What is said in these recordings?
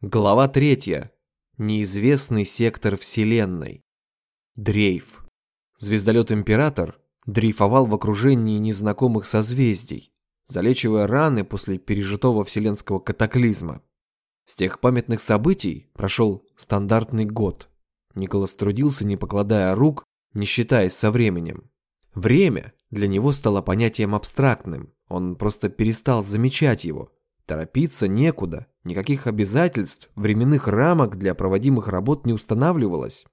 Глава третья. Неизвестный сектор Вселенной. Дрейф. Звездолет «Император» дрейфовал в окружении незнакомых созвездий, залечивая раны после пережитого вселенского катаклизма. С тех памятных событий прошел стандартный год. Николас трудился, не покладая рук, не считаясь со временем. Время для него стало понятием абстрактным, он просто перестал замечать его – Торопиться некуда, никаких обязательств, временных рамок для проводимых работ не устанавливалось.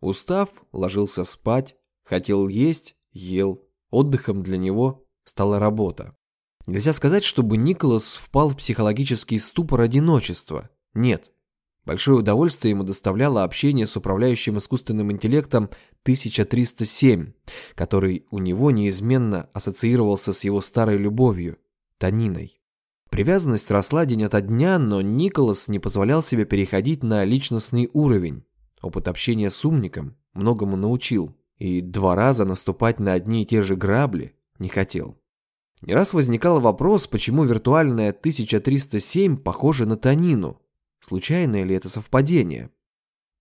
Устав, ложился спать, хотел есть, ел. Отдыхом для него стала работа. Нельзя сказать, чтобы Николас впал в психологический ступор одиночества. Нет. Большое удовольствие ему доставляло общение с управляющим искусственным интеллектом 1307, который у него неизменно ассоциировался с его старой любовью – Таниной. Привязанность росла день ото дня, но Николас не позволял себе переходить на личностный уровень. Опыт общения с умником многому научил, и два раза наступать на одни и те же грабли не хотел. Не раз возникал вопрос, почему виртуальная 1307 похожа на Танину. Случайное ли это совпадение?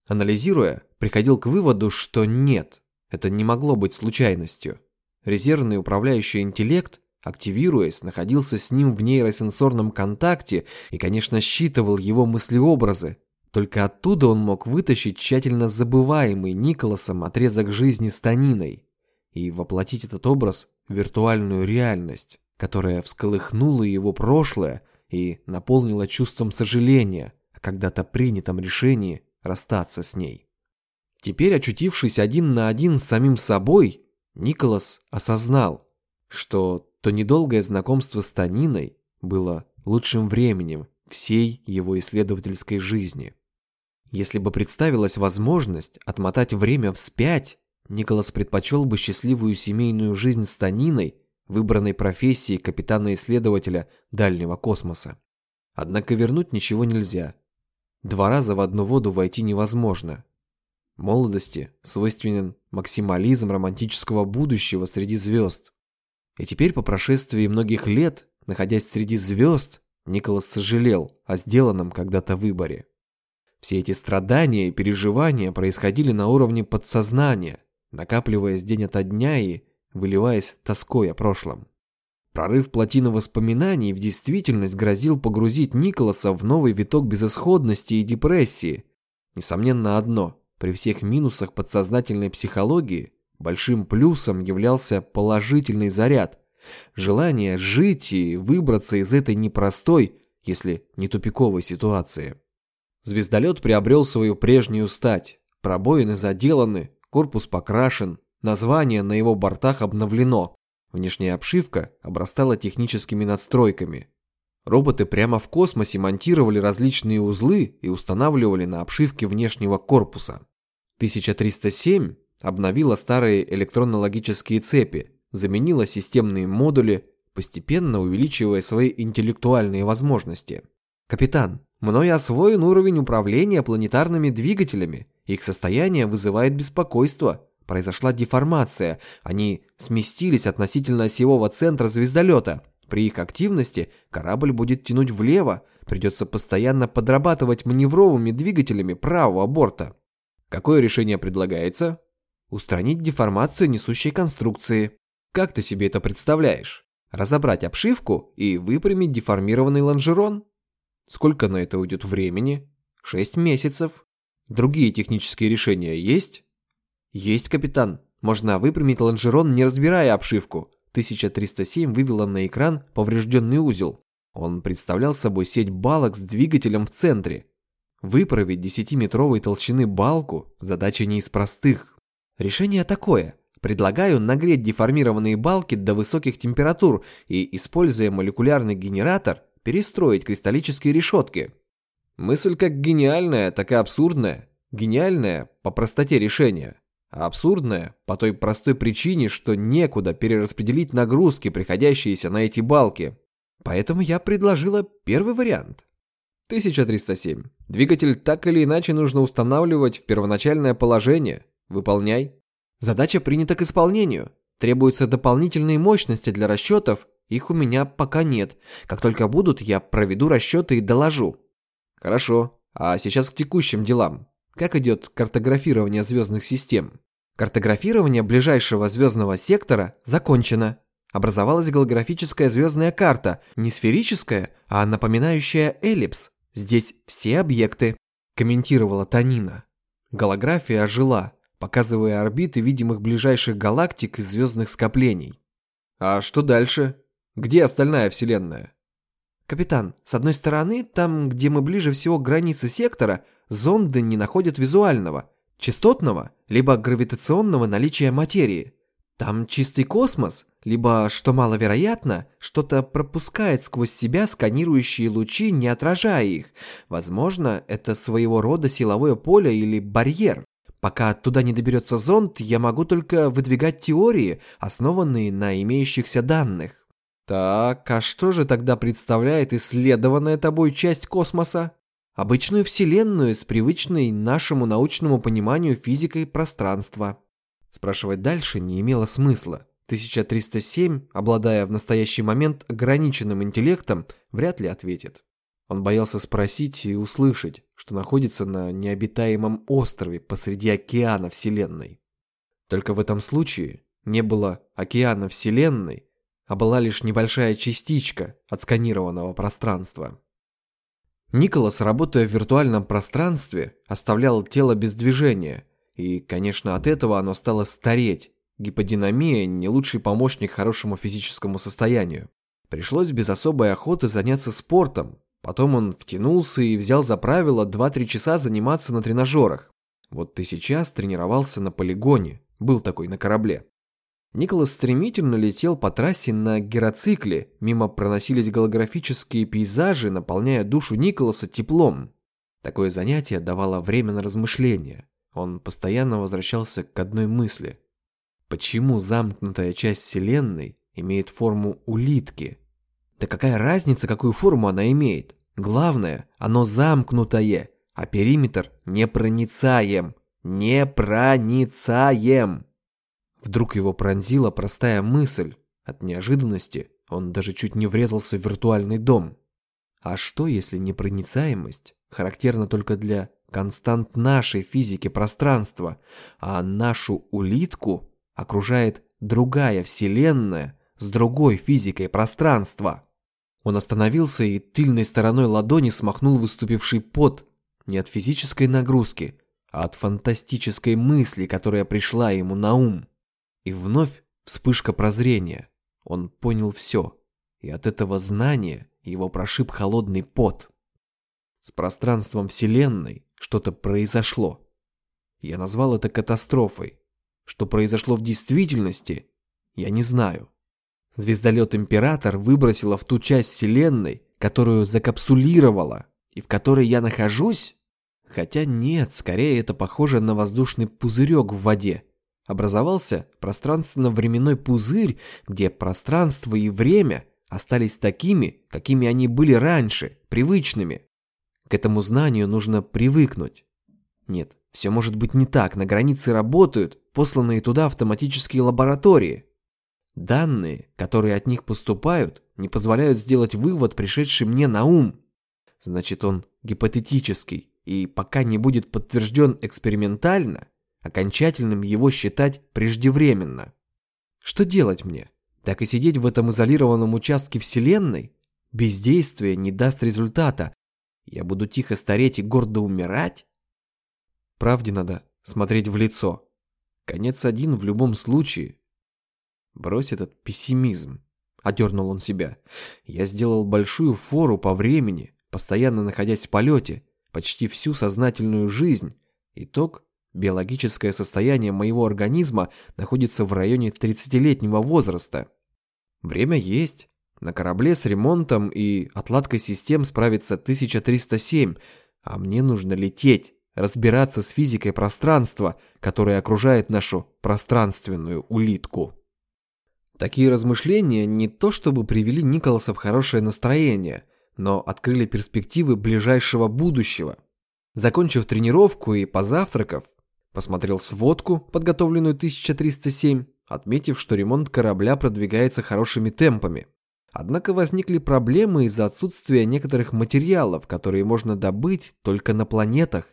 Анализируя, приходил к выводу, что нет, это не могло быть случайностью. Резервный управляющий интеллект – активируясь, находился с ним в нейросенсорном контакте и, конечно, считывал его мыслеобразы. Только оттуда он мог вытащить тщательно забываемый Николасом отрезок жизни с Таниной и воплотить этот образ в виртуальную реальность, которая всколыхнула его прошлое и наполнила чувством сожаления о когда-то принятом решении расстаться с ней. Теперь, очутившись один на один с самим собой, Николас осознал, что то недолгое знакомство с Таниной было лучшим временем всей его исследовательской жизни. Если бы представилась возможность отмотать время вспять, Николас предпочел бы счастливую семейную жизнь с Таниной, выбранной профессией капитана-исследователя дальнего космоса. Однако вернуть ничего нельзя. Два раза в одну воду войти невозможно. Молодости свойственен максимализм романтического будущего среди звезд. И теперь, по прошествии многих лет, находясь среди звезд, Николас сожалел о сделанном когда-то выборе. Все эти страдания и переживания происходили на уровне подсознания, накапливаясь день ото дня и выливаясь тоской о прошлом. Прорыв плотины воспоминаний в действительность грозил погрузить Николаса в новый виток безысходности и депрессии. Несомненно одно, при всех минусах подсознательной психологии Большим плюсом являлся положительный заряд, желание жить и выбраться из этой непростой, если не тупиковой ситуации. Звездолет приобрел свою прежнюю стать, пробоины заделаны, корпус покрашен, название на его бортах обновлено, внешняя обшивка обрастала техническими надстройками. Роботы прямо в космосе монтировали различные узлы и устанавливали на обшивке внешнего корпуса. 1307 обновила старые электронно-логические цепи, заменила системные модули, постепенно увеличивая свои интеллектуальные возможности. «Капитан, мной освоен уровень управления планетарными двигателями. Их состояние вызывает беспокойство. Произошла деформация. Они сместились относительно осевого центра звездолета. При их активности корабль будет тянуть влево. Придется постоянно подрабатывать маневровыми двигателями правого борта. Какое решение предлагается? Устранить деформацию несущей конструкции. Как ты себе это представляешь? Разобрать обшивку и выпрямить деформированный лонжерон? Сколько на это уйдет времени? Шесть месяцев. Другие технические решения есть? Есть, капитан. Можно выпрямить лонжерон, не разбирая обшивку. 1307 вывела на экран поврежденный узел. Он представлял собой сеть балок с двигателем в центре. Выправить 10-метровой толщины балку – задача не из простых. Решение такое. Предлагаю нагреть деформированные балки до высоких температур и, используя молекулярный генератор, перестроить кристаллические решетки. Мысль как гениальная, так и абсурдная. Гениальная по простоте решения, а абсурдная по той простой причине, что некуда перераспределить нагрузки, приходящиеся на эти балки. Поэтому я предложила первый вариант. 1307. Двигатель так или иначе нужно устанавливать в первоначальное положение – Выполняй. Задача принята к исполнению. Требуются дополнительные мощности для расчетов. Их у меня пока нет. Как только будут, я проведу расчеты и доложу. Хорошо. А сейчас к текущим делам. Как идет картографирование звездных систем? Картографирование ближайшего звездного сектора закончено. Образовалась голографическая звездная карта, не сферическая, а напоминающая эллипс. Здесь все объекты, комментировала Танина. Голография ожила, показывая орбиты видимых ближайших галактик и звездных скоплений. А что дальше? Где остальная Вселенная? Капитан, с одной стороны, там, где мы ближе всего к границе сектора, зонды не находят визуального, частотного, либо гравитационного наличия материи. Там чистый космос, либо, что маловероятно, что-то пропускает сквозь себя сканирующие лучи, не отражая их. Возможно, это своего рода силовое поле или барьер. Пока туда не доберется зонд, я могу только выдвигать теории, основанные на имеющихся данных. Так, а что же тогда представляет исследованная тобой часть космоса? Обычную Вселенную с привычной нашему научному пониманию физикой пространства. Спрашивать дальше не имело смысла. 1307, обладая в настоящий момент ограниченным интеллектом, вряд ли ответит. Он боялся спросить и услышать, что находится на необитаемом острове посреди океана Вселенной. Только в этом случае не было океана Вселенной, а была лишь небольшая частичка отсканированного пространства. Николас, работая в виртуальном пространстве, оставлял тело без движения, и, конечно, от этого оно стало стареть. Гиподинамия – не лучший помощник хорошему физическому состоянию. Пришлось без особой охоты заняться спортом. Потом он втянулся и взял за правило 2-3 часа заниматься на тренажерах. Вот ты сейчас тренировался на полигоне, был такой на корабле. Николас стремительно летел по трассе на гироцикле, мимо проносились голографические пейзажи, наполняя душу Николаса теплом. Такое занятие давало время на размышления. Он постоянно возвращался к одной мысли. Почему замкнутая часть Вселенной имеет форму улитки? Да какая разница, какую форму она имеет? Главное, оно замкнутое, а периметр непроницаем. Непроницаем! Вдруг его пронзила простая мысль. От неожиданности он даже чуть не врезался в виртуальный дом. А что, если непроницаемость характерна только для констант нашей физики пространства, а нашу улитку окружает другая вселенная с другой физикой пространства? Он остановился и тыльной стороной ладони смахнул выступивший пот не от физической нагрузки, а от фантастической мысли, которая пришла ему на ум. И вновь вспышка прозрения. Он понял все. И от этого знания его прошиб холодный пот. С пространством Вселенной что-то произошло. Я назвал это катастрофой. Что произошло в действительности, я не знаю. Звездолет Император выбросило в ту часть Вселенной, которую закапсулировала, и в которой я нахожусь? Хотя нет, скорее это похоже на воздушный пузырек в воде, образовался пространственно-временной пузырь, где пространство и время остались такими, какими они были раньше, привычными. К этому знанию нужно привыкнуть. Нет, все может быть не так, на границе работают посланные туда автоматические лаборатории. Данные, которые от них поступают, не позволяют сделать вывод, пришедший мне на ум. Значит, он гипотетический, и пока не будет подтвержден экспериментально, окончательным его считать преждевременно. Что делать мне? Так и сидеть в этом изолированном участке Вселенной? Бездействие не даст результата. Я буду тихо стареть и гордо умирать? Правде надо смотреть в лицо. Конец один в любом случае. Брось этот пессимизм. Одернул он себя. Я сделал большую фору по времени, постоянно находясь в полете, почти всю сознательную жизнь. Итог Биологическое состояние моего организма находится в районе 30-летнего возраста. Время есть. На корабле с ремонтом и отладкой систем справится 1307, а мне нужно лететь, разбираться с физикой пространства, которое окружает нашу пространственную улитку. Такие размышления не то чтобы привели Николаса в хорошее настроение, но открыли перспективы ближайшего будущего. Закончив тренировку и позавтракав, Посмотрел сводку, подготовленную 1307, отметив, что ремонт корабля продвигается хорошими темпами. Однако возникли проблемы из-за отсутствия некоторых материалов, которые можно добыть только на планетах.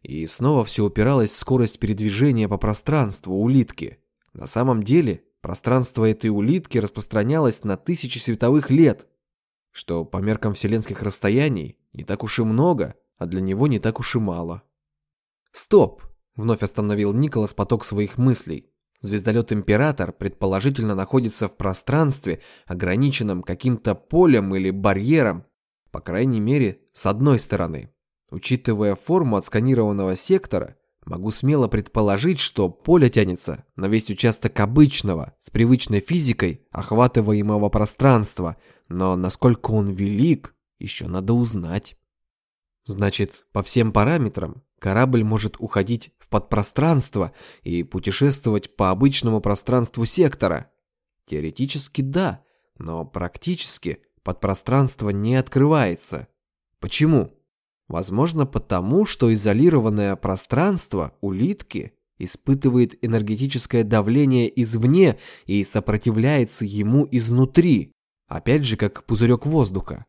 И снова все упиралось в скорость передвижения по пространству улитки. На самом деле, пространство этой улитки распространялось на тысячи световых лет, что по меркам вселенских расстояний не так уж и много, а для него не так уж и мало. «Стоп!» — вновь остановил Николас поток своих мыслей. Звездолет «Император» предположительно находится в пространстве, ограниченном каким-то полем или барьером, по крайней мере, с одной стороны. Учитывая форму отсканированного сектора, могу смело предположить, что поле тянется на весь участок обычного, с привычной физикой, охватываемого пространства, но насколько он велик, еще надо узнать. Значит, по всем параметрам корабль может уходить в подпространство и путешествовать по обычному пространству сектора. Теоретически да, но практически подпространство не открывается. Почему? Возможно, потому, что изолированное пространство улитки испытывает энергетическое давление извне и сопротивляется ему изнутри, опять же, как пузырек воздуха.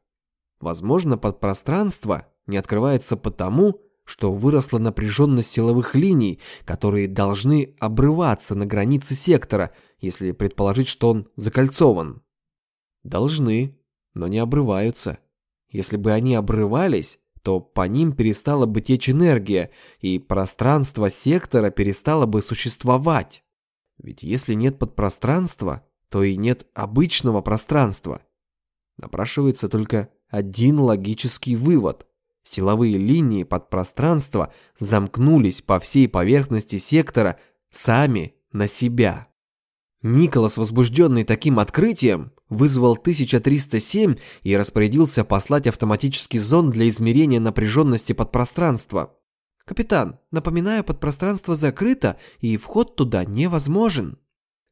Возможно, подпространство не открывается потому, что выросла напряженность силовых линий, которые должны обрываться на границе сектора, если предположить, что он закольцован. Должны, но не обрываются. Если бы они обрывались, то по ним перестала бы течь энергия, и пространство сектора перестало бы существовать. Ведь если нет подпространства, то и нет обычного пространства. Напрашивается только один логический вывод. Силовые линии подпространства замкнулись по всей поверхности сектора сами на себя. Николас, возбужденный таким открытием, вызвал 1307 и распорядился послать автоматический зонд для измерения напряженности подпространства. «Капитан, напоминаю, подпространство закрыто, и вход туда невозможен».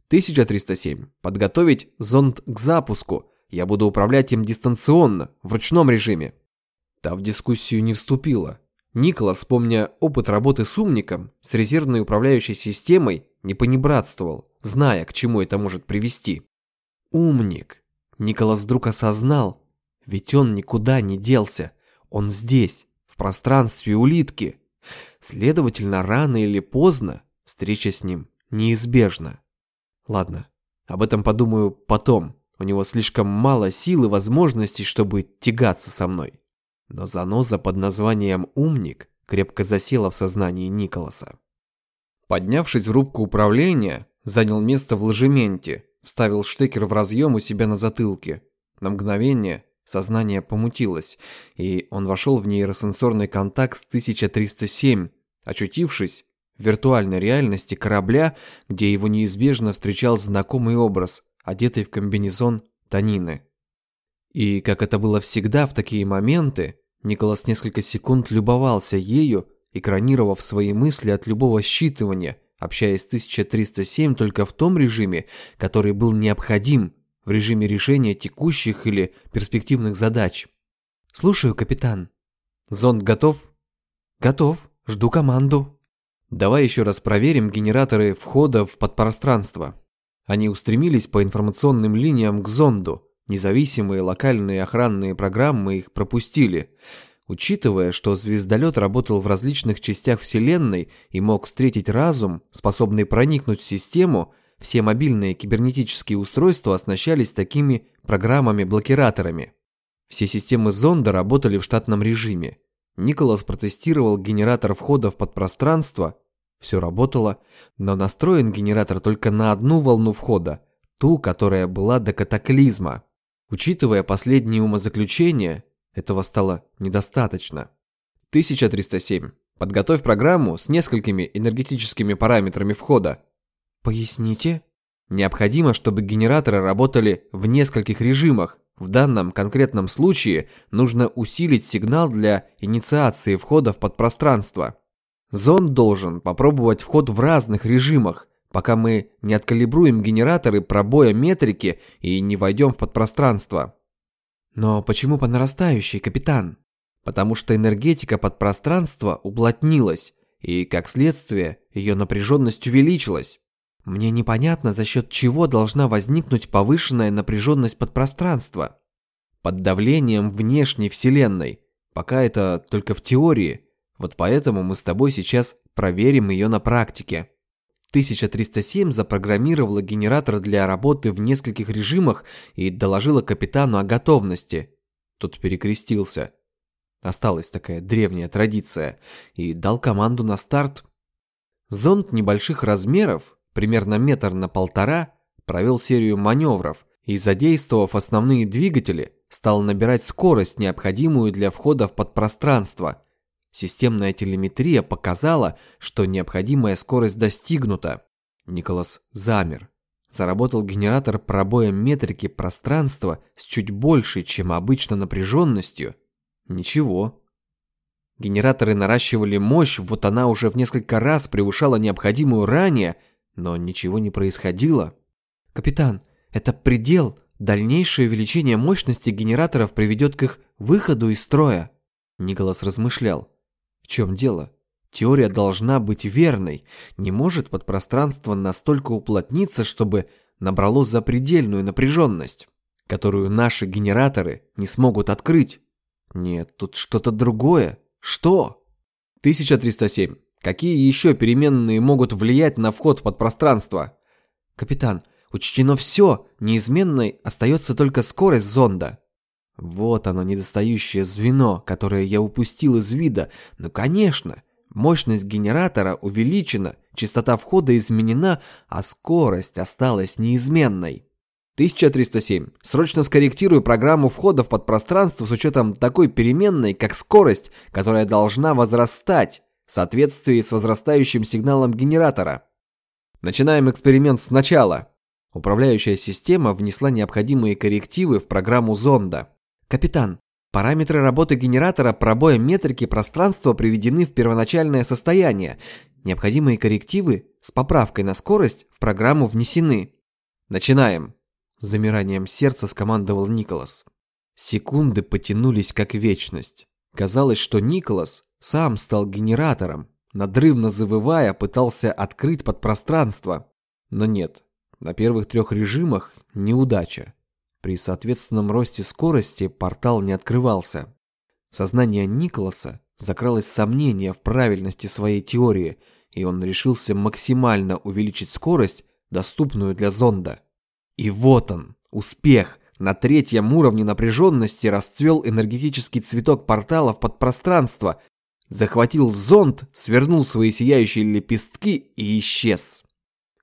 1307. Подготовить зонд к запуску. Я буду управлять им дистанционно, в ручном режиме. Та в дискуссию не вступила. Николас, помня опыт работы с умником, с резервной управляющей системой, не понебратствовал, зная, к чему это может привести. Умник. Николас вдруг осознал, ведь он никуда не делся. Он здесь, в пространстве улитки. Следовательно, рано или поздно встреча с ним неизбежна. Ладно, об этом подумаю потом. У него слишком мало сил и возможностей, чтобы тягаться со мной. Но заноза под названием «умник» крепко засела в сознании Николаса. Поднявшись в рубку управления, занял место в ложементе, Вставил штекер в разъем у себя на затылке. На мгновение сознание помутилось, и он вошел в нейросенсорный контакт с 1307, очутившись в виртуальной реальности корабля, где его неизбежно встречал знакомый образ, одетый в комбинезон Танины. И, как это было всегда в такие моменты, Николас несколько секунд любовался ею, экранировав свои мысли от любого считывания, общаясь с 1307 только в том режиме, который был необходим в режиме решения текущих или перспективных задач. «Слушаю, капитан». «Зонд готов?» «Готов. Жду команду». «Давай еще раз проверим генераторы входа в подпространство». Они устремились по информационным линиям к зонду. Независимые локальные охранные программы их пропустили – Учитывая, что звездолет работал в различных частях Вселенной и мог встретить разум, способный проникнуть в систему, все мобильные кибернетические устройства оснащались такими программами-блокираторами. Все системы зонда работали в штатном режиме. Николас протестировал генератор входа в подпространство. Все работало, но настроен генератор только на одну волну входа, ту, которая была до катаклизма. Учитывая последние умозаключения, этого стало недостаточно. 1307. Подготовь программу с несколькими энергетическими параметрами входа. Поясните? Необходимо, чтобы генераторы работали в нескольких режимах. В данном конкретном случае нужно усилить сигнал для инициации входа в подпространство. Зонд должен попробовать вход в разных режимах, пока мы не откалибруем генераторы пробоя метрики и не войдем в подпространство. Но почему по нарастающей, капитан? Потому что энергетика подпространства уплотнилась, и, как следствие, ее напряженность увеличилась. Мне непонятно, за счет чего должна возникнуть повышенная напряженность подпространства. Под давлением внешней Вселенной. Пока это только в теории. Вот поэтому мы с тобой сейчас проверим ее на практике. 1307 запрограммировала генератор для работы в нескольких режимах и доложила капитану о готовности. Тот перекрестился. Осталась такая древняя традиция. И дал команду на старт. Зонд небольших размеров, примерно метр на полтора, провел серию маневров и, задействовав основные двигатели, стал набирать скорость, необходимую для входа в подпространство. Системная телеметрия показала, что необходимая скорость достигнута. Николас замер. Заработал генератор пробоя метрики пространства с чуть большей, чем обычно, напряженностью. Ничего. Генераторы наращивали мощь, вот она уже в несколько раз превышала необходимую ранее, но ничего не происходило. «Капитан, это предел. Дальнейшее увеличение мощности генераторов приведет к их выходу из строя». Николас размышлял. Чем дело? Теория должна быть верной. Не может подпространство настолько уплотниться, чтобы набрало запредельную напряженность, которую наши генераторы не смогут открыть. Нет, тут что-то другое. Что? 1307. Какие еще переменные могут влиять на вход в подпространство? Капитан, учтено все, неизменной остается только скорость зонда. Вот оно, недостающее звено, которое я упустил из вида. Ну, конечно, мощность генератора увеличена, частота входа изменена, а скорость осталась неизменной. 1307. Срочно скорректирую программу входа в подпространство с учетом такой переменной, как скорость, которая должна возрастать в соответствии с возрастающим сигналом генератора. Начинаем эксперимент сначала. Управляющая система внесла необходимые коррективы в программу зонда. Капитан, параметры работы генератора пробоя метрики пространства приведены в первоначальное состояние. Необходимые коррективы с поправкой на скорость в программу внесены. Начинаем. С замиранием сердца скомандовал Николас. Секунды потянулись как вечность. Казалось, что Николас сам стал генератором, надрывно завывая, пытался открыть подпространство. Но нет, на первых трех режимах неудача. При соответственном росте скорости портал не открывался. В сознание Николаса закралось сомнение в правильности своей теории, и он решился максимально увеличить скорость, доступную для зонда. И вот он, успех. На третьем уровне напряженности расцвел энергетический цветок портала в подпространство, захватил зонд, свернул свои сияющие лепестки и исчез.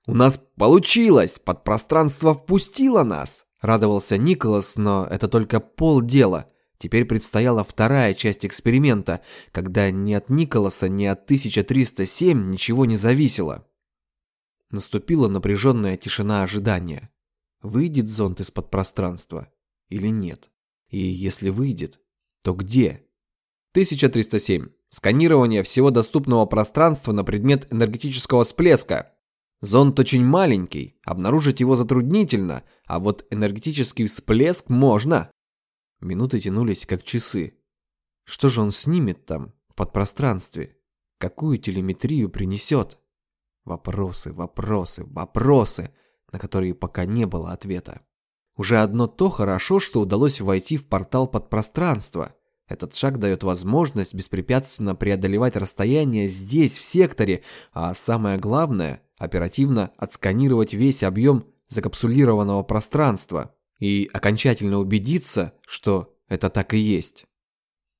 «У нас получилось! Подпространство впустило нас!» Радовался Николас, но это только полдела. Теперь предстояла вторая часть эксперимента, когда ни от Николаса, ни от 1307 ничего не зависело. Наступила напряженная тишина ожидания. Выйдет зонд из-под пространства или нет? И если выйдет, то где? 1307. Сканирование всего доступного пространства на предмет энергетического всплеска. Зонд очень маленький, обнаружить его затруднительно, а вот энергетический всплеск можно. Минуты тянулись как часы. Что же он снимет там, в подпространстве? Какую телеметрию принесет? Вопросы, вопросы, вопросы, на которые пока не было ответа. Уже одно то хорошо, что удалось войти в портал подпространства. Этот шаг дает возможность беспрепятственно преодолевать расстояние здесь, в секторе, а самое главное – оперативно отсканировать весь объем закапсулированного пространства и окончательно убедиться, что это так и есть.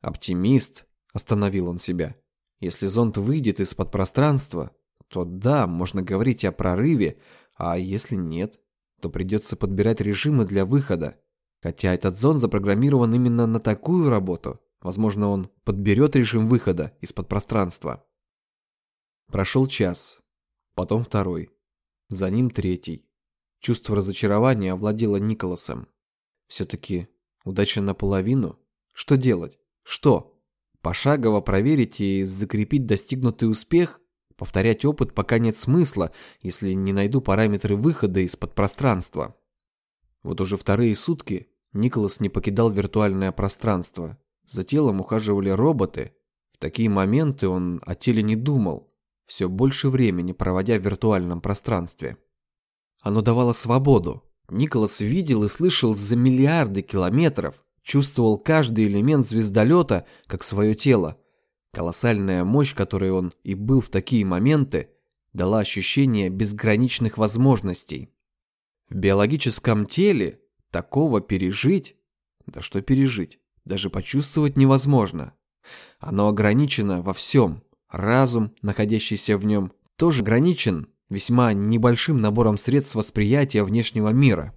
Оптимист, остановил он себя. Если зонд выйдет из-под пространства, то да, можно говорить о прорыве, а если нет, то придется подбирать режимы для выхода. Хотя этот зонд запрограммирован именно на такую работу, возможно, он подберет режим выхода из-под пространства. Прошел час, потом второй. За ним третий. Чувство разочарования овладело Николасом. Все-таки удача наполовину? Что делать? Что? Пошагово проверить и закрепить достигнутый успех? Повторять опыт пока нет смысла, если не найду параметры выхода из-под пространства. Вот уже вторые сутки Николас не покидал виртуальное пространство. За телом ухаживали роботы. В такие моменты он о теле не думал все больше времени проводя в виртуальном пространстве. Оно давало свободу. Николас видел и слышал за миллиарды километров, чувствовал каждый элемент звездолета как свое тело. Колоссальная мощь, которой он и был в такие моменты, дала ощущение безграничных возможностей. В биологическом теле такого пережить, да что пережить, даже почувствовать невозможно. Оно ограничено во всем. Разум, находящийся в нем, тоже ограничен весьма небольшим набором средств восприятия внешнего мира.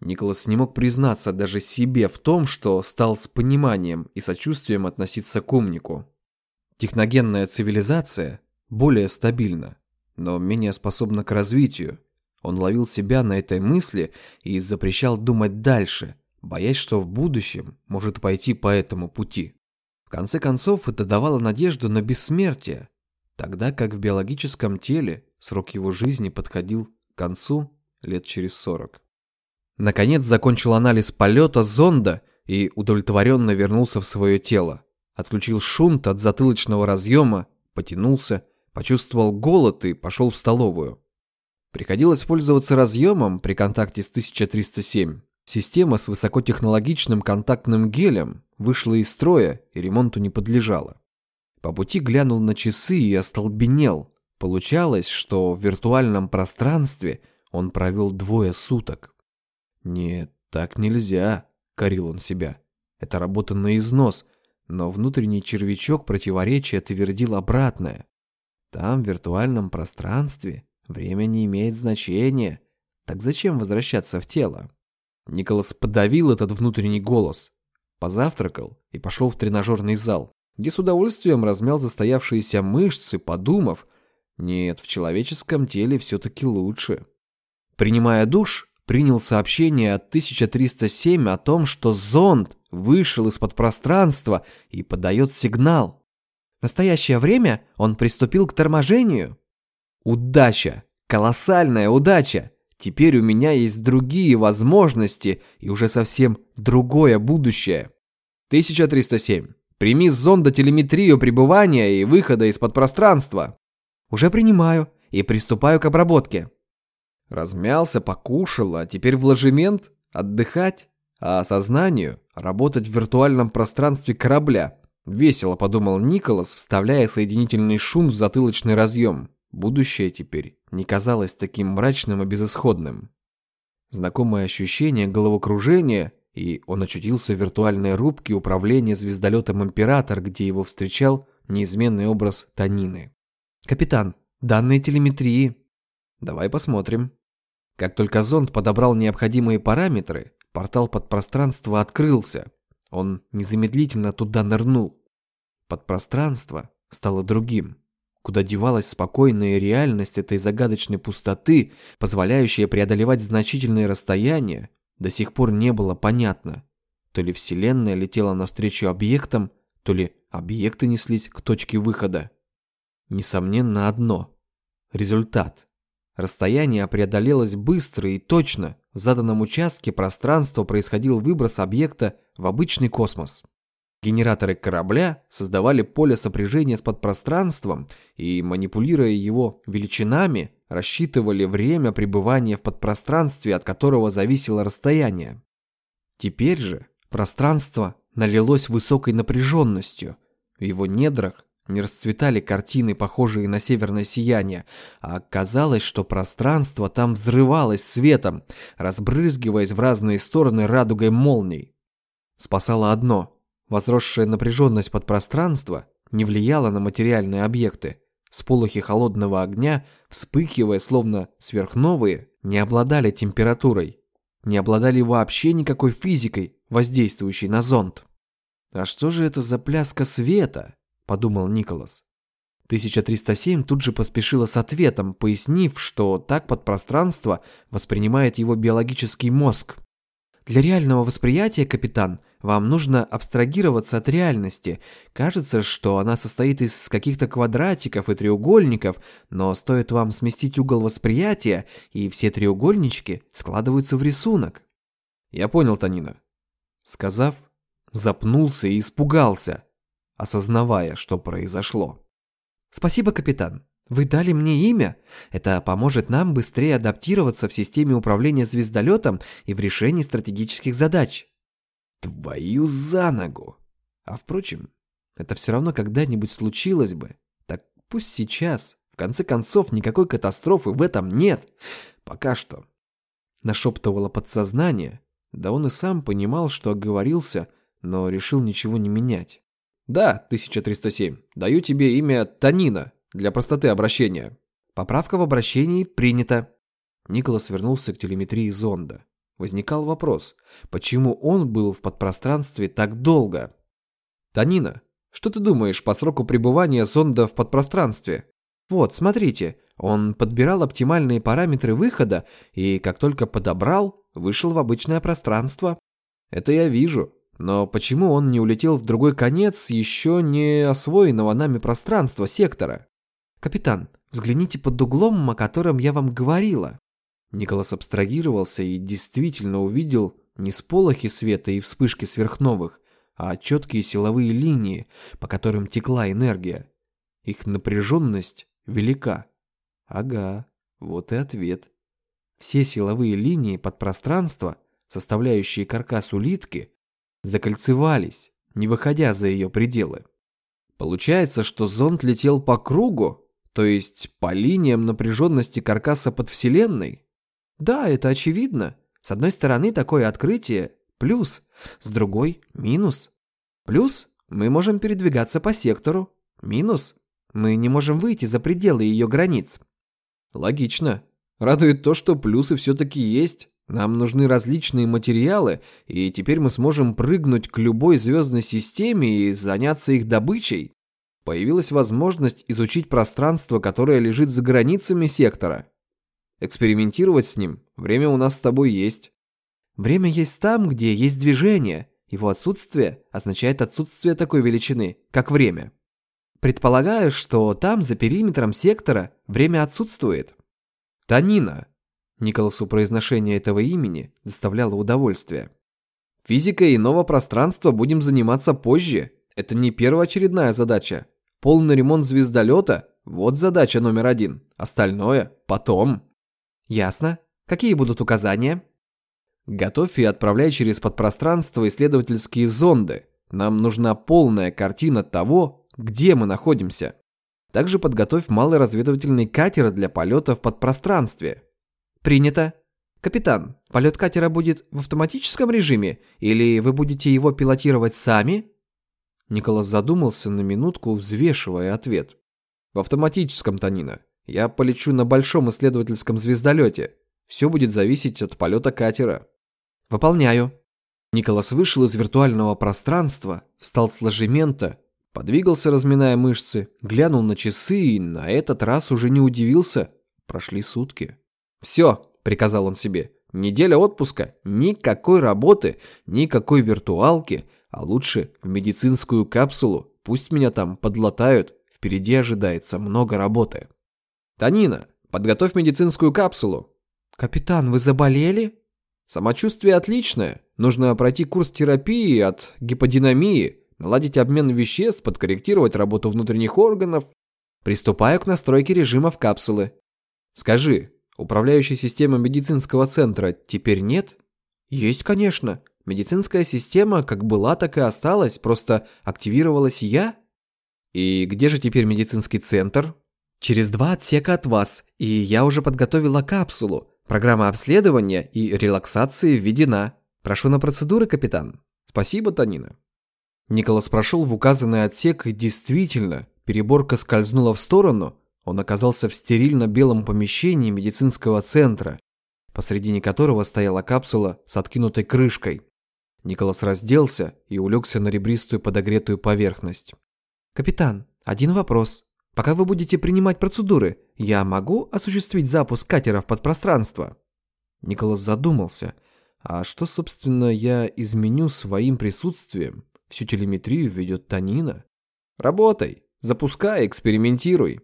Николас не мог признаться даже себе в том, что стал с пониманием и сочувствием относиться к умнику. Техногенная цивилизация более стабильна, но менее способна к развитию. Он ловил себя на этой мысли и запрещал думать дальше, боясь, что в будущем может пойти по этому пути. В конце концов, это давало надежду на бессмертие, тогда как в биологическом теле срок его жизни подходил к концу лет через 40. Наконец закончил анализ полета зонда и удовлетворенно вернулся в свое тело. Отключил шунт от затылочного разъема, потянулся, почувствовал голод и пошел в столовую. Приходилось пользоваться разъемом при контакте с 1307. Система с высокотехнологичным контактным гелем вышла из строя и ремонту не подлежала. По пути глянул на часы и остолбенел. Получалось, что в виртуальном пространстве он провел двое суток. «Нет, так нельзя», — корил он себя. «Это работа на износ», но внутренний червячок противоречия твердил обратное. Там, в виртуальном пространстве, время не имеет значения. Так зачем возвращаться в тело? Николас подавил этот внутренний голос, позавтракал и пошел в тренажерный зал, где с удовольствием размял застоявшиеся мышцы, подумав, нет, в человеческом теле все-таки лучше. Принимая душ, принял сообщение от 1307 о том, что зонд вышел из-под пространства и подает сигнал. В настоящее время он приступил к торможению. Удача! Колоссальная удача! Теперь у меня есть другие возможности и уже совсем другое будущее. 1307. Прими с зонда телеметрию пребывания и выхода из-под пространства. Уже принимаю и приступаю к обработке. Размялся, покушал, а теперь в ложемент отдыхать, а сознанию работать в виртуальном пространстве корабля. Весело подумал Николас, вставляя соединительный шум в затылочный разъем. Будущее теперь не казалось таким мрачным и безысходным. Знакомое ощущение головокружения, и он очутился в виртуальной рубке управления звездолетом «Император», где его встречал неизменный образ Танины. «Капитан, данные телеметрии». «Давай посмотрим». Как только зонд подобрал необходимые параметры, портал подпространства открылся. Он незамедлительно туда нырнул. Подпространство стало другим куда девалась спокойная реальность этой загадочной пустоты, позволяющая преодолевать значительные расстояния, до сих пор не было понятно. То ли Вселенная летела навстречу объектам, то ли объекты неслись к точке выхода. Несомненно одно – результат. Расстояние преодолелось быстро и точно. В заданном участке пространства происходил выброс объекта в обычный космос. Генераторы корабля создавали поле сопряжения с подпространством и, манипулируя его величинами, рассчитывали время пребывания в подпространстве, от которого зависело расстояние. Теперь же пространство налилось высокой напряженностью. В его недрах не расцветали картины, похожие на северное сияние, а оказалось, что пространство там взрывалось светом, разбрызгиваясь в разные стороны радугой молний. Спасало одно – Возросшая напряженность подпространства не влияла на материальные объекты. Сполохи холодного огня, вспыхивая словно сверхновые, не обладали температурой, не обладали вообще никакой физикой, воздействующей на зонд. «А что же это за пляска света?» – подумал Николас. 1307 тут же поспешила с ответом, пояснив, что так подпространство воспринимает его биологический мозг. Для реального восприятия, капитан, вам нужно абстрагироваться от реальности. Кажется, что она состоит из каких-то квадратиков и треугольников, но стоит вам сместить угол восприятия, и все треугольнички складываются в рисунок. Я понял, Танина. Сказав, запнулся и испугался, осознавая, что произошло. Спасибо, капитан. Вы дали мне имя? Это поможет нам быстрее адаптироваться в системе управления звездолетом и в решении стратегических задач. Твою за ногу! А впрочем, это все равно когда-нибудь случилось бы. Так пусть сейчас. В конце концов, никакой катастрофы в этом нет. Пока что. Нашептывало подсознание. Да он и сам понимал, что оговорился, но решил ничего не менять. «Да, 1307. Даю тебе имя Танина для простоты обращения». «Поправка в обращении принята». Николас вернулся к телеметрии зонда. Возникал вопрос, почему он был в подпространстве так долго? «Танина, что ты думаешь по сроку пребывания зонда в подпространстве?» «Вот, смотрите, он подбирал оптимальные параметры выхода и, как только подобрал, вышел в обычное пространство». «Это я вижу. Но почему он не улетел в другой конец еще не освоенного нами пространства сектора? Капитан, взгляните под углом, о котором я вам говорила. Николас абстрагировался и действительно увидел не сполохи света и вспышки сверхновых, а четкие силовые линии, по которым текла энергия. Их напряженность велика. Ага, вот и ответ. Все силовые линии подпространства, составляющие каркас улитки, закольцевались, не выходя за ее пределы. Получается, что зонд летел по кругу, то есть по линиям напряженности каркаса под Вселенной? Да, это очевидно. С одной стороны, такое открытие – плюс, с другой – минус. Плюс – мы можем передвигаться по сектору. Минус – мы не можем выйти за пределы ее границ. Логично. Радует то, что плюсы все-таки есть. Нам нужны различные материалы, и теперь мы сможем прыгнуть к любой звездной системе и заняться их добычей. Появилась возможность изучить пространство, которое лежит за границами сектора. Экспериментировать с ним время у нас с тобой есть. Время есть там, где есть движение. Его отсутствие означает отсутствие такой величины, как время. Предполагаю, что там, за периметром сектора, время отсутствует. Танина, Николасу произношение этого имени доставляло удовольствие. Физикой иного пространства будем заниматься позже. Это не первоочередная задача. Полный ремонт звездолета – вот задача номер один. Остальное – потом. Ясно. Какие будут указания? Готовь и отправляй через подпространство исследовательские зонды. Нам нужна полная картина того, где мы находимся. Также подготовь малый разведывательный катер для полета в подпространстве. Принято. Капитан, полет катера будет в автоматическом режиме или вы будете его пилотировать сами? Николас задумался на минутку, взвешивая ответ. В автоматическом, Танина. Я полечу на большом исследовательском звездолете. Все будет зависеть от полета катера. Выполняю. Николас вышел из виртуального пространства, встал с ложемента, подвигался, разминая мышцы, глянул на часы и на этот раз уже не удивился. Прошли сутки. «Все», — приказал он себе, — «неделя отпуска, никакой работы, никакой виртуалки, а лучше в медицинскую капсулу, пусть меня там подлатают, впереди ожидается много работы». «Танина, подготовь медицинскую капсулу». «Капитан, вы заболели?» «Самочувствие отличное. Нужно пройти курс терапии от гиподинамии, наладить обмен веществ, подкорректировать работу внутренних органов. Приступаю к настройке режимов капсулы. Скажи, Управляющей системы медицинского центра теперь нет? Есть, конечно. Медицинская система как была, так и осталась, просто активировалась я. И где же теперь медицинский центр? Через два отсека от вас, и я уже подготовила капсулу. Программа обследования и релаксации введена. Прошу на процедуры, капитан. Спасибо, Танина. Николас прошел в указанный отсек и действительно, переборка скользнула в сторону, он оказался в стерильно-белом помещении медицинского центра, посредине которого стояла капсула с откинутой крышкой. Николас разделся и улегся на ребристую подогретую поверхность. «Капитан, один вопрос. Пока вы будете принимать процедуры, я могу осуществить запуск катера в подпространство?» Николас задумался. «А что, собственно, я изменю своим присутствием? Всю телеметрию ведет Танина?» «Работай, запускай, экспериментируй».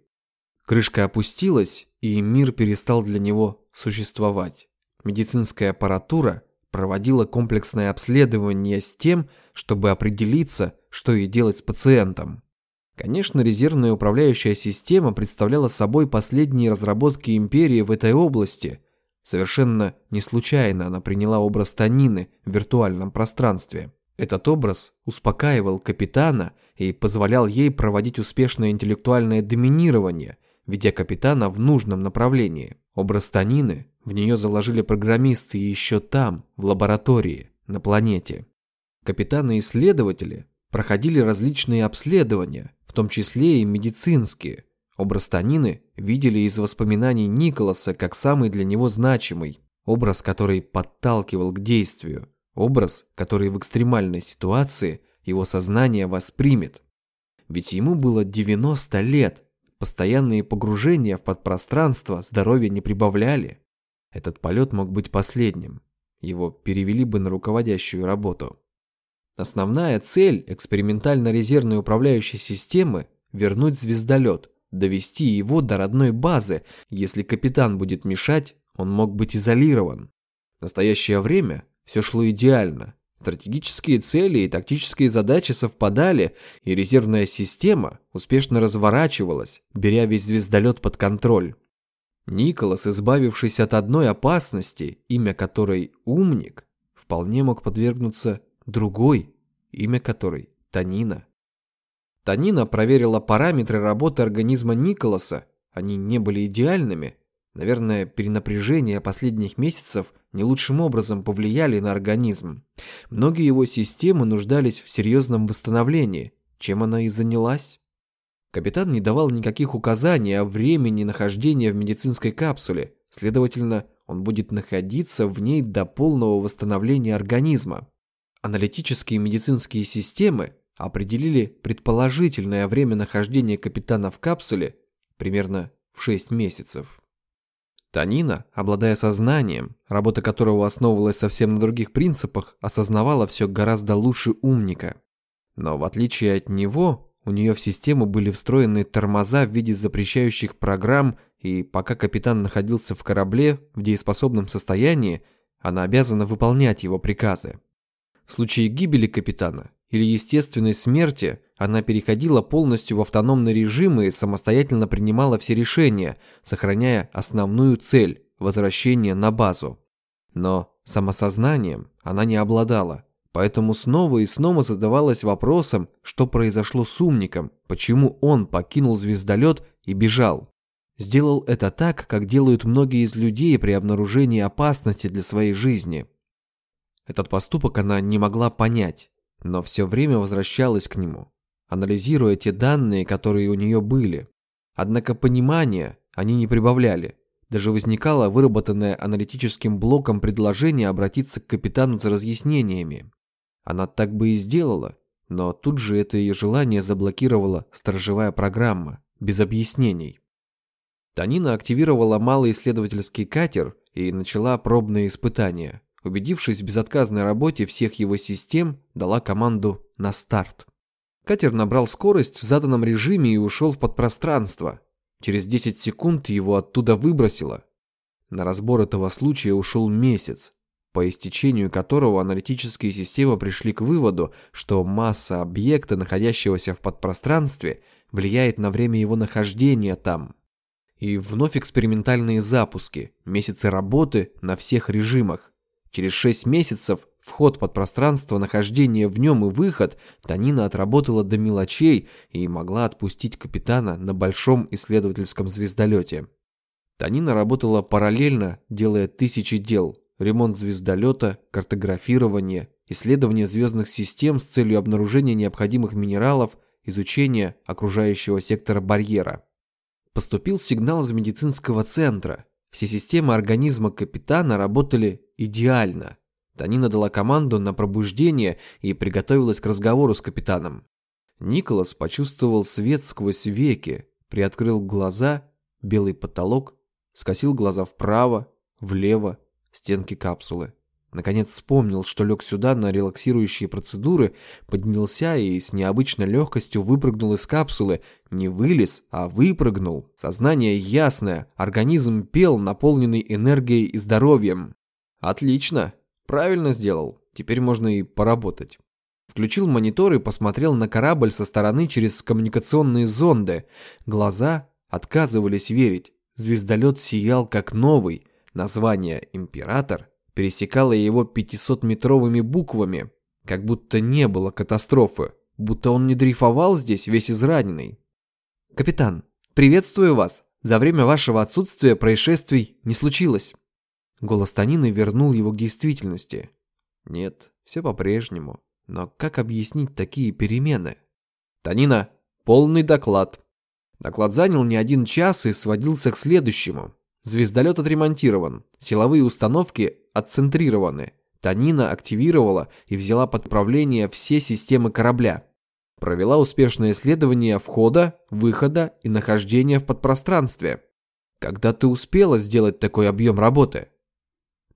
Крышка опустилась, и мир перестал для него существовать. Медицинская аппаратура проводила комплексное обследование с тем, чтобы определиться, что ей делать с пациентом. Конечно, резервная управляющая система представляла собой последние разработки империи в этой области. Совершенно не случайно она приняла образ Танины в виртуальном пространстве. Этот образ успокаивал капитана и позволял ей проводить успешное интеллектуальное доминирование, ведя капитана в нужном направлении. Образ Танины в нее заложили программисты еще там, в лаборатории, на планете. Капитаны-исследователи проходили различные обследования, в том числе и медицинские. Образ Танины видели из воспоминаний Николаса как самый для него значимый, образ, который подталкивал к действию, образ, который в экстремальной ситуации его сознание воспримет. Ведь ему было 90 лет, постоянные погружения в подпространство здоровья не прибавляли. Этот полет мог быть последним, его перевели бы на руководящую работу. Основная цель экспериментально-резервной управляющей системы – вернуть звездолет, довести его до родной базы. Если капитан будет мешать, он мог быть изолирован. В настоящее время все шло идеально. Стратегические цели и тактические задачи совпадали, и резервная система успешно разворачивалась, беря весь звездолет под контроль. Николас, избавившись от одной опасности, имя которой «умник», вполне мог подвергнуться другой, имя которой Танина. Танина проверила параметры работы организма Николаса, они не были идеальными. Наверное, перенапряжение последних месяцев не лучшим образом повлияли на организм. Многие его системы нуждались в серьезном восстановлении, чем она и занялась. Капитан не давал никаких указаний о времени нахождения в медицинской капсуле, следовательно, он будет находиться в ней до полного восстановления организма. Аналитические медицинские системы определили предположительное время нахождения капитана в капсуле примерно в 6 месяцев. Танина, обладая сознанием, работа которого основывалась совсем на других принципах, осознавала все гораздо лучше умника. Но в отличие от него, у нее в систему были встроены тормоза в виде запрещающих программ, и пока капитан находился в корабле в дееспособном состоянии, она обязана выполнять его приказы. В случае гибели капитана или естественной смерти она переходила полностью в автономный режим и самостоятельно принимала все решения, сохраняя основную цель – возвращение на базу. Но самосознанием она не обладала, поэтому снова и снова задавалась вопросом, что произошло с умником, почему он покинул звездолет и бежал. Сделал это так, как делают многие из людей при обнаружении опасности для своей жизни – этот поступок она не могла понять, но все время возвращалась к нему, анализируя те данные, которые у нее были. Однако понимания они не прибавляли. Даже возникало выработанное аналитическим блоком предложение обратиться к капитану за разъяснениями. Она так бы и сделала, но тут же это ее желание заблокировала сторожевая программа, без объяснений. Танина активировала малый исследовательский катер и начала пробные испытания убедившись в безотказной работе всех его систем, дала команду на старт. Катер набрал скорость в заданном режиме и ушел в подпространство. Через 10 секунд его оттуда выбросило. На разбор этого случая ушел месяц, по истечению которого аналитические системы пришли к выводу, что масса объекта, находящегося в подпространстве, влияет на время его нахождения там. И вновь экспериментальные запуски, месяцы работы на всех режимах. Через шесть месяцев вход под пространство, нахождение в нем и выход Танина отработала до мелочей и могла отпустить капитана на большом исследовательском звездолете. Танина работала параллельно, делая тысячи дел. Ремонт звездолета, картографирование, исследование звездных систем с целью обнаружения необходимых минералов, изучение окружающего сектора барьера. Поступил сигнал из медицинского центра. Все системы организма капитана работали идеально. Танина дала команду на пробуждение и приготовилась к разговору с капитаном. Николас почувствовал свет сквозь веки, приоткрыл глаза, белый потолок, скосил глаза вправо, влево, стенки капсулы. Наконец вспомнил, что лег сюда на релаксирующие процедуры, поднялся и с необычной легкостью выпрыгнул из капсулы. Не вылез, а выпрыгнул. Сознание ясное, организм пел, наполненный энергией и здоровьем. Отлично. Правильно сделал. Теперь можно и поработать. Включил монитор и посмотрел на корабль со стороны через коммуникационные зонды. Глаза отказывались верить. Звездолет сиял как новый. Название «Император» пересекало его 500-метровыми буквами. Как будто не было катастрофы. Будто он не дрейфовал здесь весь израненный. «Капитан, приветствую вас. За время вашего отсутствия происшествий не случилось». Голос Танины вернул его к действительности. Нет, все по-прежнему. Но как объяснить такие перемены? Танина, полный доклад. Доклад занял не один час и сводился к следующему. Звездолет отремонтирован, силовые установки отцентрированы. Танина активировала и взяла под управление все системы корабля. Провела успешное исследование входа, выхода и нахождения в подпространстве. Когда ты успела сделать такой объем работы?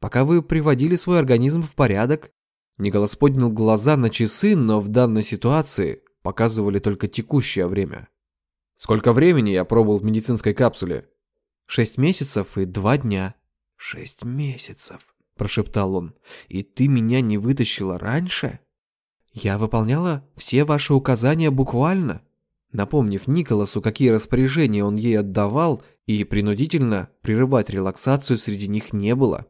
Пока вы приводили свой организм в порядок Николас поднял глаза на часы, но в данной ситуации показывали только текущее время. «Сколько времени я пробыл в медицинской капсуле?» «Шесть месяцев и два дня». «Шесть месяцев», – прошептал он. «И ты меня не вытащила раньше?» «Я выполняла все ваши указания буквально». Напомнив Николасу, какие распоряжения он ей отдавал, и принудительно прерывать релаксацию среди них не было.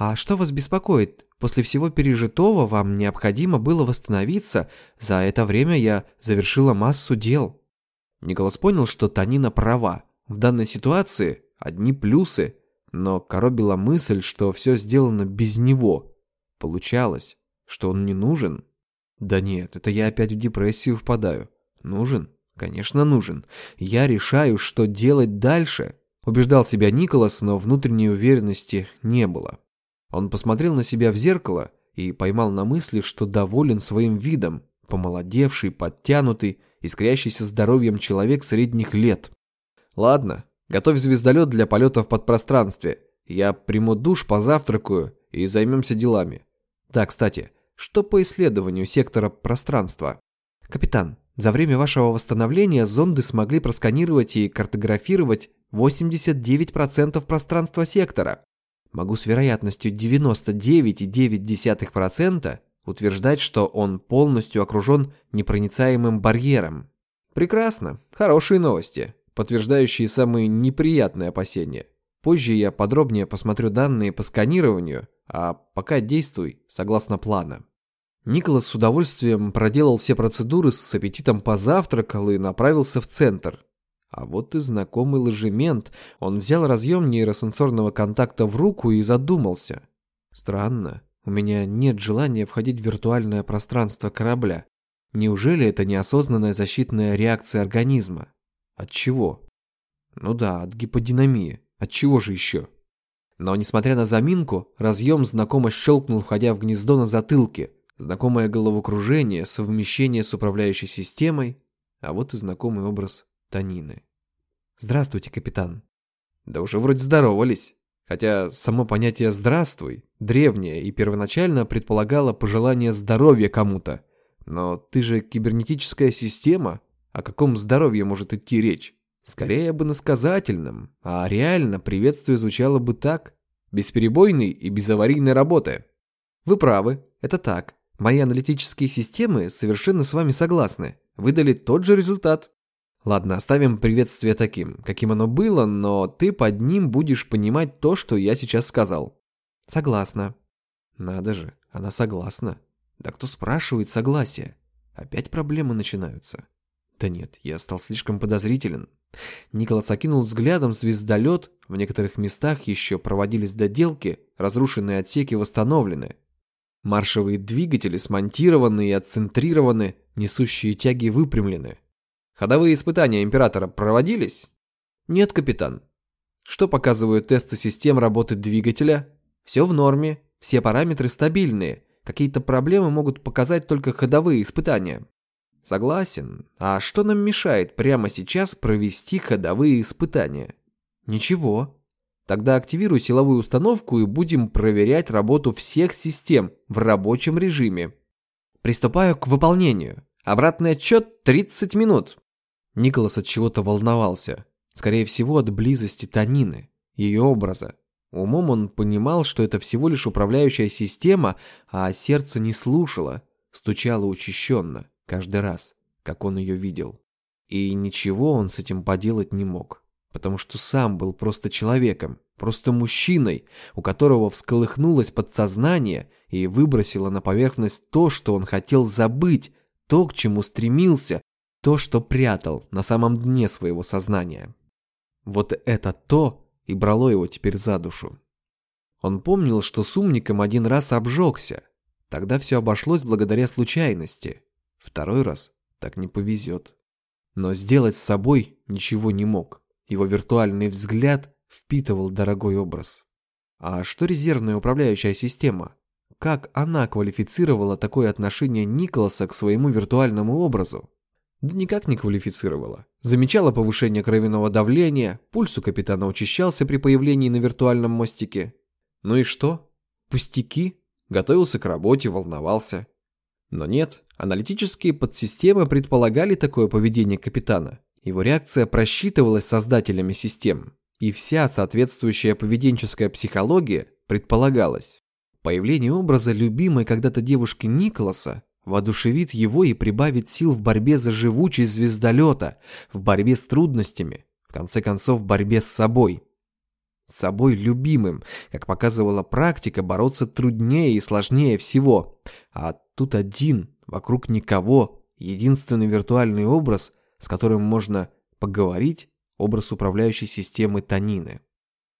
«А что вас беспокоит? После всего пережитого вам необходимо было восстановиться. За это время я завершила массу дел». Николас понял, что Танина права. В данной ситуации одни плюсы, но коробила мысль, что все сделано без него. Получалось, что он не нужен. Да нет, это я опять в депрессию впадаю. Нужен? Конечно, нужен. Я решаю, что делать дальше. Убеждал себя Николас, но внутренней уверенности не было. Он посмотрел на себя в зеркало и поймал на мысли, что доволен своим видом, помолодевший, подтянутый, искрящийся здоровьем человек средних лет. «Ладно, готовь звездолет для полета в подпространстве. Я приму душ, позавтракаю и займемся делами. Да, кстати, что по исследованию сектора пространства?» «Капитан, за время вашего восстановления зонды смогли просканировать и картографировать 89% пространства сектора. Могу с вероятностью 99,9% утверждать, что он полностью окружен непроницаемым барьером. Прекрасно, хорошие новости, подтверждающие самые неприятные опасения. Позже я подробнее посмотрю данные по сканированию, а пока действуй согласно плана. Николас с удовольствием проделал все процедуры, с аппетитом позавтракал и направился в центр, а вот и знакомый ложемент. Он взял разъем нейросенсорного контакта в руку и задумался. Странно, у меня нет желания входить в виртуальное пространство корабля. Неужели это неосознанная защитная реакция организма? От чего? Ну да, от гиподинамии. От чего же еще? Но, несмотря на заминку, разъем знакомо щелкнул, входя в гнездо на затылке. Знакомое головокружение, совмещение с управляющей системой, а вот и знакомый образ Танины. «Здравствуйте, капитан». Да уже вроде здоровались. Хотя само понятие «здравствуй» древнее и первоначально предполагало пожелание здоровья кому-то. Но ты же кибернетическая система. О каком здоровье может идти речь? Скорее бы насказательном, а реально приветствие звучало бы так. Бесперебойной и безаварийной работы. Вы правы, это так. Мои аналитические системы совершенно с вами согласны. Выдали тот же результат. Ладно, оставим приветствие таким, каким оно было, но ты под ним будешь понимать то, что я сейчас сказал. Согласна. Надо же, она согласна. Да кто спрашивает согласия? Опять проблемы начинаются. Да нет, я стал слишком подозрителен. Николас окинул взглядом звездолет, в некоторых местах еще проводились доделки, разрушенные отсеки восстановлены. Маршевые двигатели смонтированы и отцентрированы, несущие тяги выпрямлены. Ходовые испытания Императора проводились? Нет, капитан. Что показывают тесты систем работы двигателя? Все в норме, все параметры стабильные. Какие-то проблемы могут показать только ходовые испытания. Согласен. А что нам мешает прямо сейчас провести ходовые испытания? Ничего. Тогда активируй силовую установку и будем проверять работу всех систем в рабочем режиме. Приступаю к выполнению. Обратный отчет 30 минут. Николас от чего-то волновался. Скорее всего, от близости Танины, ее образа. Умом он понимал, что это всего лишь управляющая система, а сердце не слушало. стучала учащенно, каждый раз, как он ее видел. И ничего он с этим поделать не мог, потому что сам был просто человеком, просто мужчиной, у которого всколыхнулось подсознание и выбросило на поверхность то, что он хотел забыть, то, к чему стремился, то, что прятал на самом дне своего сознания. Вот это то и брало его теперь за душу. Он помнил, что с умником один раз обжегся. Тогда все обошлось благодаря случайности. Второй раз так не повезет. Но сделать с собой ничего не мог. Его виртуальный взгляд впитывал дорогой образ. А что резервная управляющая система? Как она квалифицировала такое отношение Николаса к своему виртуальному образу? Да никак не квалифицировала. Замечала повышение кровяного давления, пульс у капитана учащался при появлении на виртуальном мостике. Ну и что? Пустяки? Готовился к работе, волновался. Но нет, аналитические подсистемы предполагали такое поведение капитана. Его реакция просчитывалась создателями систем, и вся соответствующая поведенческая психология предполагалась. Появление образа любимой когда-то девушки Николаса воодушевит его и прибавит сил в борьбе за живучесть звездолета, в борьбе с трудностями, в конце концов в борьбе с собой. С собой любимым, как показывала практика, бороться труднее и сложнее всего. А тут один, вокруг никого, единственный виртуальный образ, с которым можно поговорить, образ управляющей системы Танины.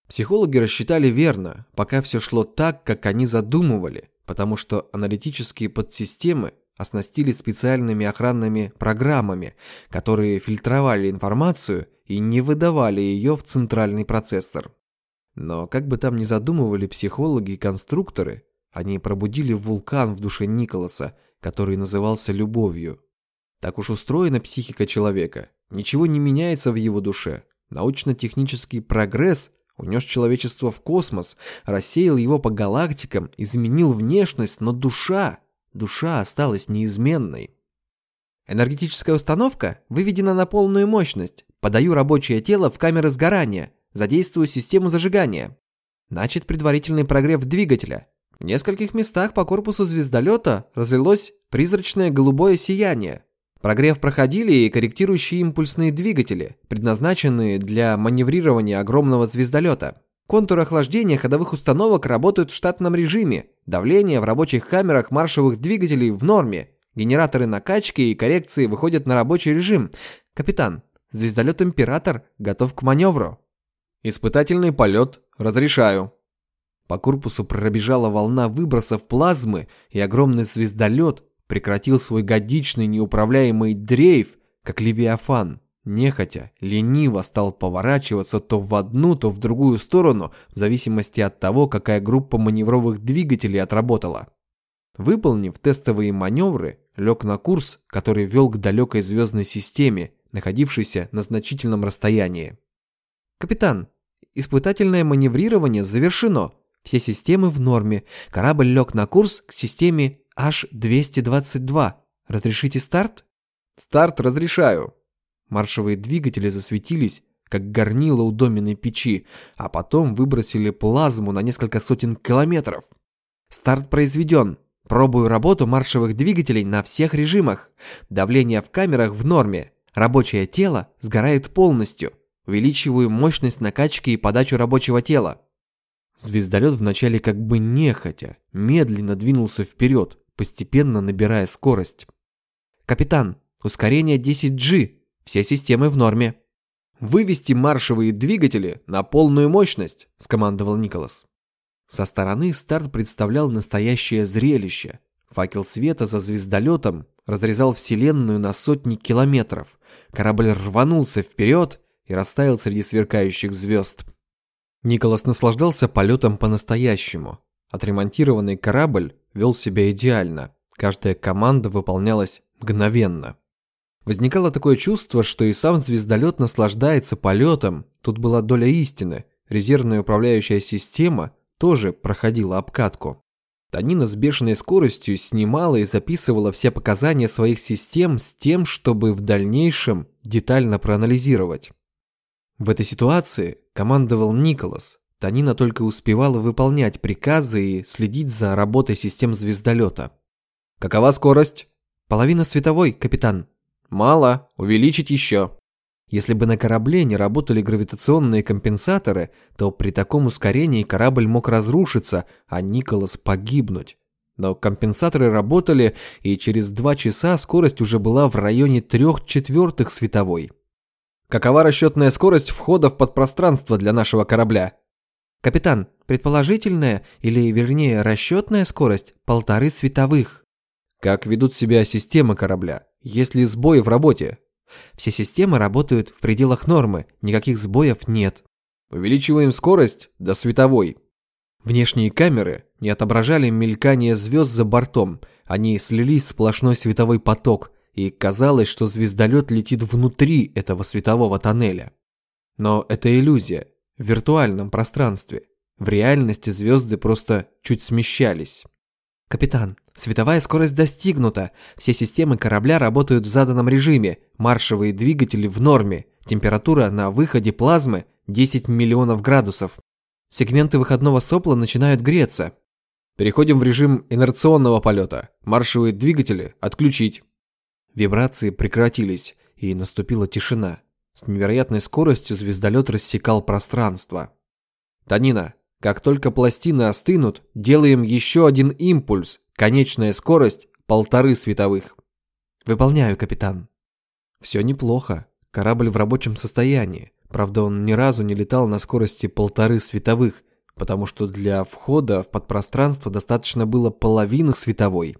Психологи рассчитали верно, пока все шло так, как они задумывали, потому что аналитические подсистемы оснастили специальными охранными программами, которые фильтровали информацию и не выдавали ее в центральный процессор. Но как бы там ни задумывали психологи и конструкторы, они пробудили вулкан в душе Николаса, который назывался любовью. Так уж устроена психика человека. Ничего не меняется в его душе. Научно-технический прогресс унес человечество в космос, рассеял его по галактикам, изменил внешность, но душа, душа осталась неизменной. Энергетическая установка выведена на полную мощность. Подаю рабочее тело в камеры сгорания, задействую систему зажигания. Начат предварительный прогрев двигателя. В нескольких местах по корпусу звездолета разлилось призрачное голубое сияние. Прогрев проходили и корректирующие импульсные двигатели, предназначенные для маневрирования огромного звездолета. Контуры охлаждения ходовых установок работают в штатном режиме. Давление в рабочих камерах маршевых двигателей в норме. Генераторы накачки и коррекции выходят на рабочий режим. Капитан, звездолет «Император» готов к маневру. Испытательный полет разрешаю. По корпусу пробежала волна выбросов плазмы, и огромный звездолет прекратил свой годичный неуправляемый дрейф, как Левиафан. Нехотя, лениво стал поворачиваться то в одну, то в другую сторону, в зависимости от того, какая группа маневровых двигателей отработала. Выполнив тестовые маневры, лег на курс, который вел к далекой звездной системе, находившейся на значительном расстоянии. «Капитан, испытательное маневрирование завершено. Все системы в норме. Корабль лег на курс к системе H222. Разрешите старт? Старт разрешаю. Маршевые двигатели засветились, как горнило у доменной печи, а потом выбросили плазму на несколько сотен километров. Старт произведен. Пробую работу маршевых двигателей на всех режимах. Давление в камерах в норме. Рабочее тело сгорает полностью. Увеличиваю мощность накачки и подачу рабочего тела. Звездолет вначале как бы нехотя, медленно двинулся вперед, постепенно набирая скорость. «Капитан, ускорение 10G, все системы в норме». «Вывести маршевые двигатели на полную мощность», – скомандовал Николас. Со стороны старт представлял настоящее зрелище. Факел света за звездолетом разрезал Вселенную на сотни километров. Корабль рванулся вперед и растаял среди сверкающих звезд. Николас наслаждался полетом по-настоящему. Отремонтированный корабль вел себя идеально. Каждая команда выполнялась мгновенно. Возникало такое чувство, что и сам звездолет наслаждается полетом. Тут была доля истины. Резервная управляющая система тоже проходила обкатку. Танина с бешеной скоростью снимала и записывала все показания своих систем с тем, чтобы в дальнейшем детально проанализировать. В этой ситуации командовал Николас, Танина только успевала выполнять приказы и следить за работой систем звездолета. Какова скорость? Половина световой, капитан. Мало, увеличить еще. Если бы на корабле не работали гравитационные компенсаторы, то при таком ускорении корабль мог разрушиться, а Николас погибнуть. Но компенсаторы работали, и через два часа скорость уже была в районе трех четвертых световой. Какова расчетная скорость входа в подпространство для нашего корабля? Капитан, предположительная, или вернее расчетная скорость полторы световых. Как ведут себя системы корабля? Есть ли сбои в работе? Все системы работают в пределах нормы, никаких сбоев нет. Увеличиваем скорость до световой. Внешние камеры не отображали мелькание звезд за бортом, они слились в сплошной световой поток, и казалось, что звездолет летит внутри этого светового тоннеля. Но это иллюзия, в виртуальном пространстве. В реальности звезды просто чуть смещались. «Капитан, световая скорость достигнута. Все системы корабля работают в заданном режиме. Маршевые двигатели в норме. Температура на выходе плазмы 10 миллионов градусов. Сегменты выходного сопла начинают греться. Переходим в режим инерционного полета. Маршевые двигатели отключить». Вибрации прекратились, и наступила тишина. С невероятной скоростью звездолет рассекал пространство. «Танина, как только пластины остынут, делаем еще один импульс. Конечная скорость – полторы световых. Выполняю, капитан. Все неплохо. Корабль в рабочем состоянии. Правда, он ни разу не летал на скорости полторы световых, потому что для входа в подпространство достаточно было половины световой.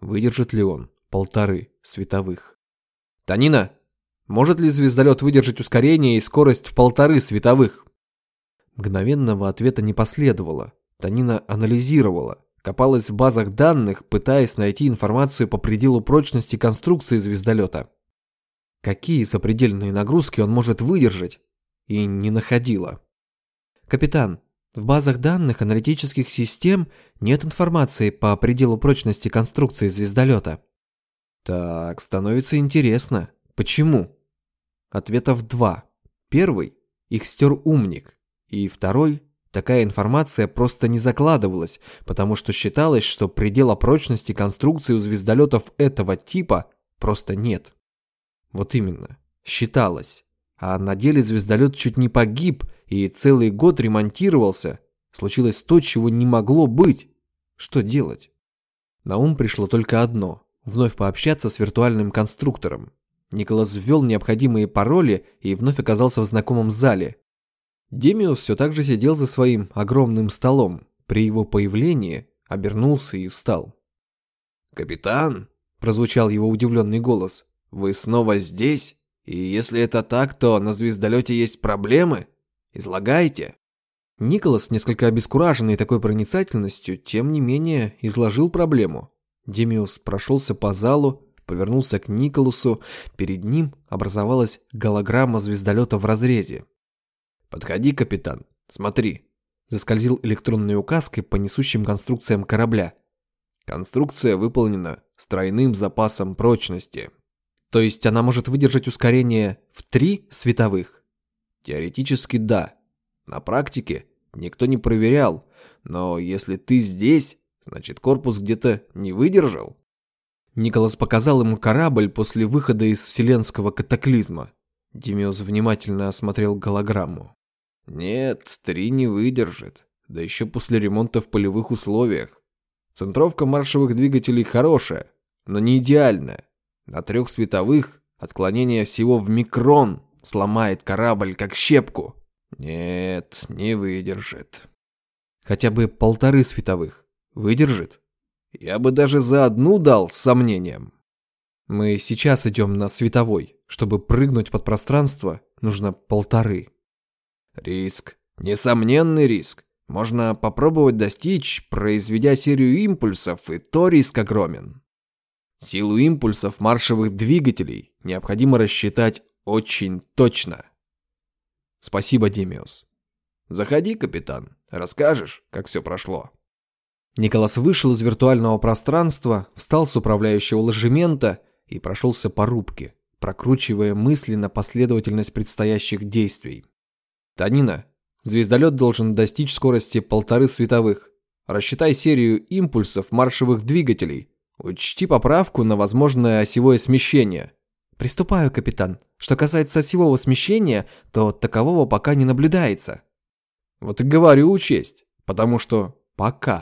Выдержит ли он полторы световых? Танина, может ли звездолет выдержать ускорение и скорость в полторы световых? Мгновенного ответа не последовало. Танина анализировала, копалась в базах данных, пытаясь найти информацию по пределу прочности конструкции звездолета. Какие сопредельные нагрузки он может выдержать? И не находила. «Капитан, в базах данных аналитических систем нет информации по пределу прочности конструкции звездолета». Так, становится интересно. Почему? Ответов два. Первый – их стер умник. И второй, такая информация просто не закладывалась, потому что считалось, что предела прочности конструкции у звездолетов этого типа просто нет. Вот именно, считалось. А на деле звездолет чуть не погиб и целый год ремонтировался. Случилось то, чего не могло быть. Что делать? На ум пришло только одно – вновь пообщаться с виртуальным конструктором. Николас ввел необходимые пароли и вновь оказался в знакомом зале, Демиус все так же сидел за своим огромным столом. При его появлении обернулся и встал. «Капитан?» – прозвучал его удивленный голос. «Вы снова здесь? И если это так, то на звездолете есть проблемы? Излагайте». Николас, несколько обескураженный такой проницательностью, тем не менее изложил проблему. Демиус прошелся по залу, повернулся к Николасу, перед ним образовалась голограмма звездолета в разрезе. «Подходи, капитан, смотри», – заскользил электронной указкой по несущим конструкциям корабля. Конструкция выполнена с тройным запасом прочности. То есть она может выдержать ускорение в три световых? Теоретически да. На практике никто не проверял, но если ты здесь, значит корпус где-то не выдержал. Николас показал ему корабль после выхода из вселенского катаклизма. Демиус внимательно осмотрел голограмму. Нет, три не выдержит. Да еще после ремонта в полевых условиях. Центровка маршевых двигателей хорошая, но не идеальная. На трех световых отклонение всего в микрон сломает корабль как щепку. Нет, не выдержит. Хотя бы полторы световых. Выдержит? Я бы даже за одну дал с сомнением. Мы сейчас идем на световой. Чтобы прыгнуть под пространство, нужно полторы. Риск. Несомненный риск. Можно попробовать достичь, произведя серию импульсов, и то риск огромен. Силу импульсов маршевых двигателей необходимо рассчитать очень точно. Спасибо, Демиус. Заходи, капитан, расскажешь, как все прошло. Николас вышел из виртуального пространства, встал с управляющего ложемента и прошелся по рубке, прокручивая мысленно последовательность предстоящих действий. Танина, звездолет должен достичь скорости полторы световых. Рассчитай серию импульсов маршевых двигателей. Учти поправку на возможное осевое смещение. Приступаю, капитан. Что касается осевого смещения, то такового пока не наблюдается. Вот и говорю учесть, потому что пока.